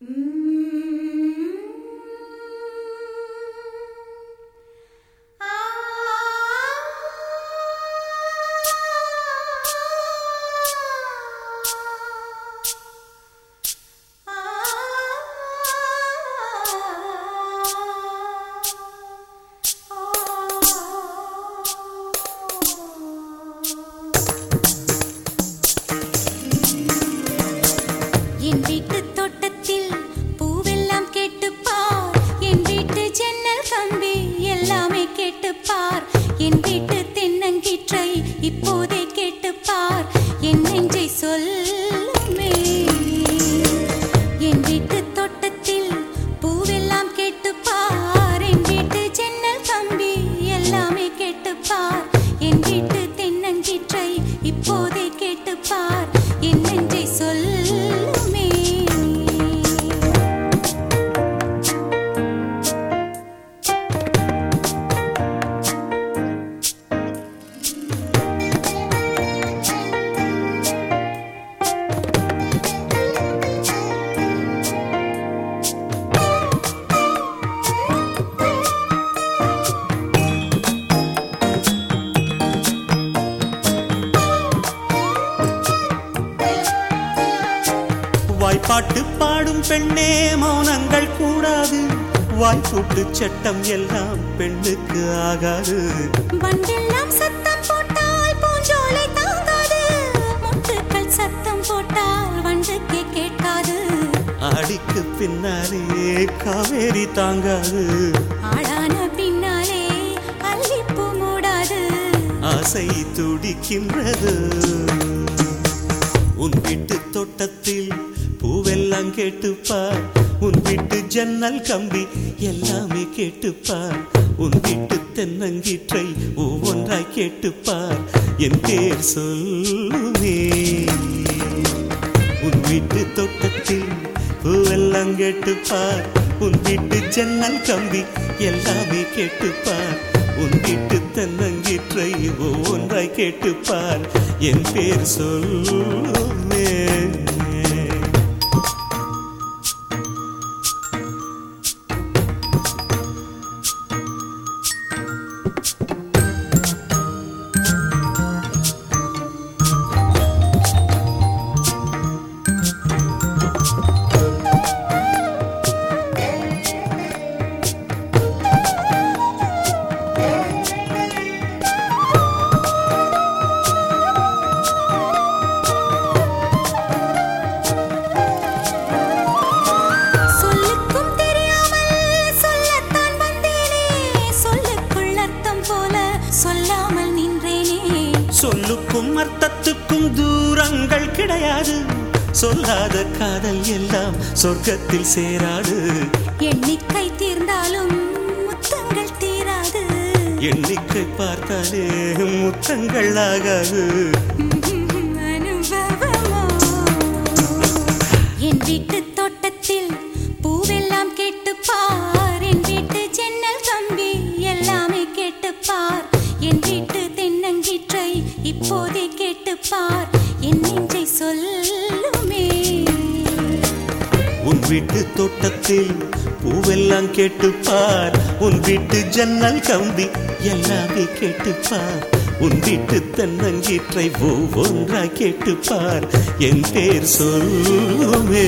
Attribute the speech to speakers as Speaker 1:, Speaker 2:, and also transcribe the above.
Speaker 1: என்
Speaker 2: வாய்ப்பாட்டு பாடும் பெண்ணே மௌனங்கள் கூடாது. வாய்ப்பூட்டு சட்டம் எல்லாம் பெண்ணுக்கு ஆகாது.
Speaker 1: வண்டெல்லாம் சத்தம் போட்டால் பூஞ்சோலை தாங்காது. முட்டுக்கள் சத்தம் போட்டால் வண்டுக்கே கேட்காது.
Speaker 2: அடிக்கு பின்னாலே காவேரி தாங்காது.
Speaker 1: ஆளான பின்னாலே அல்லிப்பூ மூடாது.
Speaker 2: ஆசை துடிக்கின்றது. உன் வீட்டு தோட்டத்தில் கேட்டுப்பார். உன் வீட்டு ஜன்னல் கம்பி எல்லாமே கேட்டுப்பார். உன் வீட்டு தென்னங்கீற்றை ஒவ்வொன்றாய் கேட்டுப்பார். என் பேர் சொல்லுமே. உன் வீட்டு தோட்டத்தில் பூவெல்லாம் கேட்டுப்பார். உன் வீட்டு ஜன்னல் கம்பி எல்லாமே கேட்டுப்பார். உன் வீட்டு தென்னங்கீற்றை ஒவ்வொன்றாய் கேட்டுப்பார். என் பேர் சொல்லுமே.
Speaker 1: சொல்லுக்கும்
Speaker 2: அர்த்தத்துக்கும் தூரங்கள் கிடையாது. சொல்லாத காதல் எல்லாம் சொர்க்கத்தில் சேராது.
Speaker 1: எண்ணிக்கை தீர்ந்தாலும் முத்தங்கள் தீராது.
Speaker 2: எண்ணிக்கை பார்த்தாலே முத்தங்கள் ஆகாது.
Speaker 1: அனுபவமோ? என் வீட்டு இப்போதே கேட்டுப் பார் என் நெஞ்சை சொல்லுமே.
Speaker 2: உன் வீட்டு தோட்டத்தில் பூவெல்லாம் கேட்டுப்பார். உன் வீட்டு ஜன்னல் கம்பி எல்லாமே கேட்டுப்பார். உன் வீட்டு தென்னங்கீற்றை ஒவ்வொன்றா கேட்டுப்பார். என் பேர் சொல்லுமே.